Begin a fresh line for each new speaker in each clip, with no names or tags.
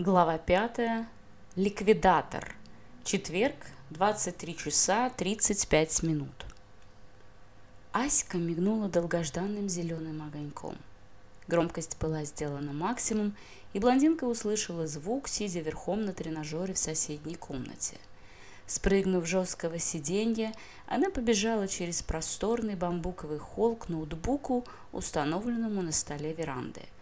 Глава 5. Ликвидатор. Четверг, 23 часа 35 минут. Аська мигнула долгожданным зеленым огоньком. Громкость была сделана максимум, и блондинка услышала звук, сидя верхом на тренажере в соседней комнате. Спрыгнув с жесткого сиденья, она побежала через просторный бамбуковый холл к ноутбуку, установленному на столе веранды –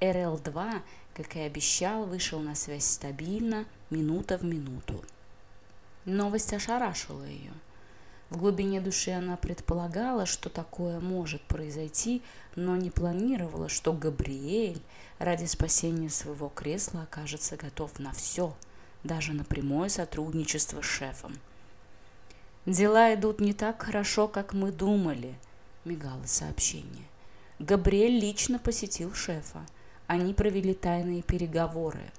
РЛ 2 как и обещал, вышел на связь стабильно, минута в минуту. Новость ошарашила ее. В глубине души она предполагала, что такое может произойти, но не планировала, что Габриэль ради спасения своего кресла окажется готов на все, даже на прямое сотрудничество с шефом. «Дела идут не так хорошо, как мы думали», — мигало сообщение. Габриэль лично посетил шефа — они провели тайные переговоры.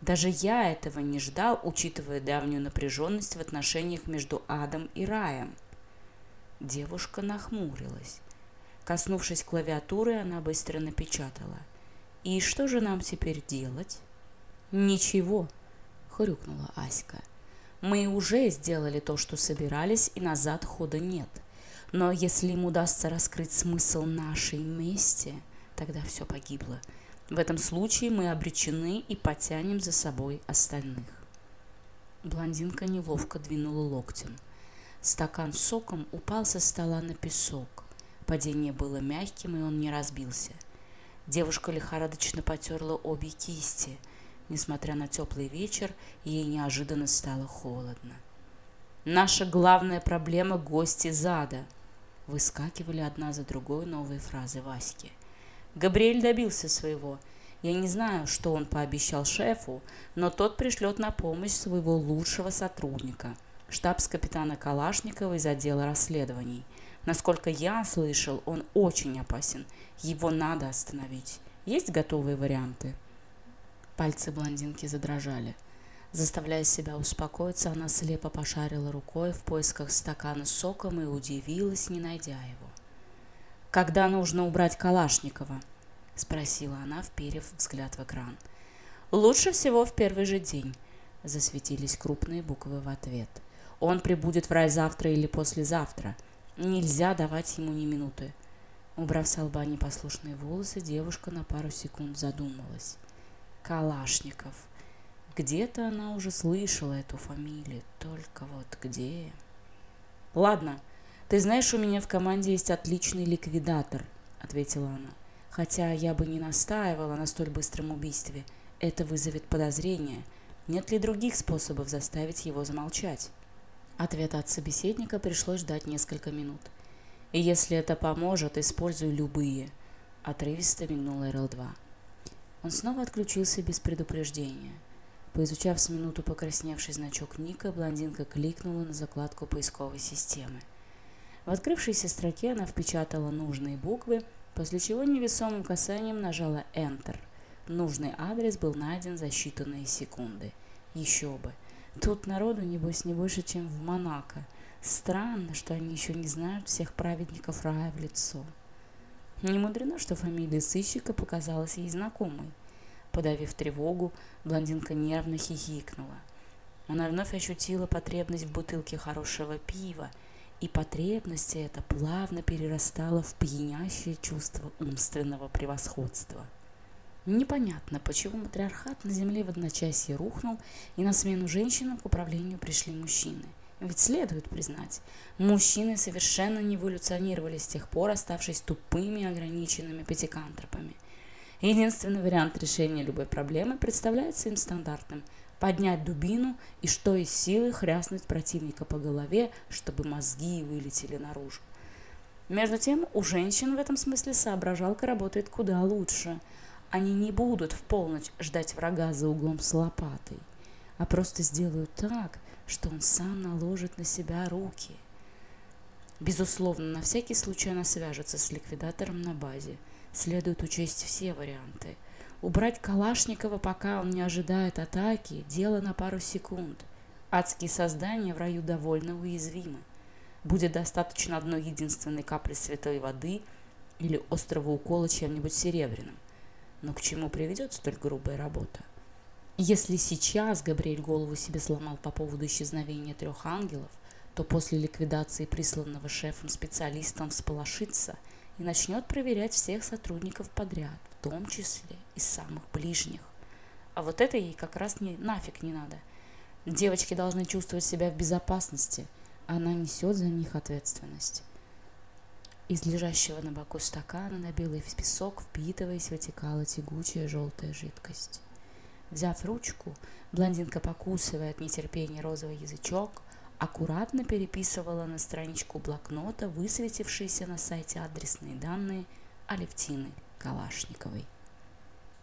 Даже я этого не ждал, учитывая давнюю напряженность в отношениях между адом и раем. Девушка нахмурилась. Коснувшись клавиатуры, она быстро напечатала. «И что же нам теперь делать?» «Ничего», — хрюкнула Аська. «Мы уже сделали то, что собирались, и назад хода нет. Но если им удастся раскрыть смысл нашей мести, тогда все погибло». В этом случае мы обречены и потянем за собой остальных. Блондинка неловко двинула локтем. Стакан с соком упал со стола на песок. Падение было мягким, и он не разбился. Девушка лихорадочно потерла обе кисти. Несмотря на теплый вечер, ей неожиданно стало холодно. «Наша главная проблема – гости зада!» Выскакивали одна за другой новые фразы Васьки. Габриэль добился своего. Я не знаю, что он пообещал шефу, но тот пришлет на помощь своего лучшего сотрудника, штабс-капитана Калашникова из отдела расследований. Насколько я слышал, он очень опасен. Его надо остановить. Есть готовые варианты? Пальцы блондинки задрожали. Заставляя себя успокоиться, она слепо пошарила рукой в поисках стакана с соком и удивилась, не найдя его. «Когда нужно убрать Калашникова?» – спросила она, вперев взгляд в экран. «Лучше всего в первый же день», – засветились крупные буквы в ответ. «Он прибудет в рай завтра или послезавтра. Нельзя давать ему ни минуты». Убрав с лба непослушные волосы, девушка на пару секунд задумалась. Калашников. Где-то она уже слышала эту фамилию, только вот где? Ладно, «Ты знаешь, у меня в команде есть отличный ликвидатор», — ответила она. «Хотя я бы не настаивала на столь быстром убийстве. Это вызовет подозрение. Нет ли других способов заставить его замолчать?» Ответа от собеседника пришлось ждать несколько минут. «И если это поможет, используй любые», — отрывисто мигнул РЛ-2. Он снова отключился без предупреждения. Поизучав с минуту покрасневший значок Ника, блондинка кликнула на закладку поисковой системы — в Открывшейся строке она впечатала нужные буквы, после чего невесомым касанием нажала Enter. Нужный адрес был найден за считанные секунды. Еще бы. Тут народу, небось, не больше, чем в Монако. Странно, что они еще не знают всех праведников рая в лицо. Не мудрено, что фамилия сыщика показалась ей знакомой. Подавив тревогу, блондинка нервно хихикнула. Она вновь ощутила потребность в бутылке хорошего пива – и потребность это плавно перерастало в пьянящее чувство умственного превосходства. Непонятно, почему матриархат на земле в одночасье рухнул, и на смену женщинам к управлению пришли мужчины. Ведь следует признать, мужчины совершенно не эволюционировали с тех пор, оставшись тупыми ограниченными пятикантропами. Единственный вариант решения любой проблемы представляется им стандартным – поднять дубину и что из силы хряснуть противника по голове, чтобы мозги вылетели наружу. Между тем, у женщин в этом смысле соображалка работает куда лучше. Они не будут в полночь ждать врага за углом с лопатой, а просто сделают так, что он сам наложит на себя руки. Безусловно, на всякий случай она свяжется с ликвидатором убрать Калашникова, пока он не ожидает атаки, дело на пару секунд. Адские создания в раю довольно уязвимы. Будет достаточно одной единственной капли святой воды или острого укола чем-нибудь серебряным. Но к чему приведет столь грубая работа? Если сейчас Габриэль голову себе сломал по поводу исчезновения трех ангелов, то после ликвидации присланного шефом специалистом всполошится – и начнет проверять всех сотрудников подряд, в том числе и самых ближних. А вот это ей как раз не, нафиг не надо. Девочки должны чувствовать себя в безопасности. а Она несет за них ответственность. Из лежащего на боку стакана на белый песок, впитываясь, вытекала тягучая желтая жидкость. Взяв ручку, блондинка, покусывая от нетерпения розовый язычок – аккуратно переписывала на страничку блокнота высветившиеся на сайте адресные данные Алевтины Калашниковой.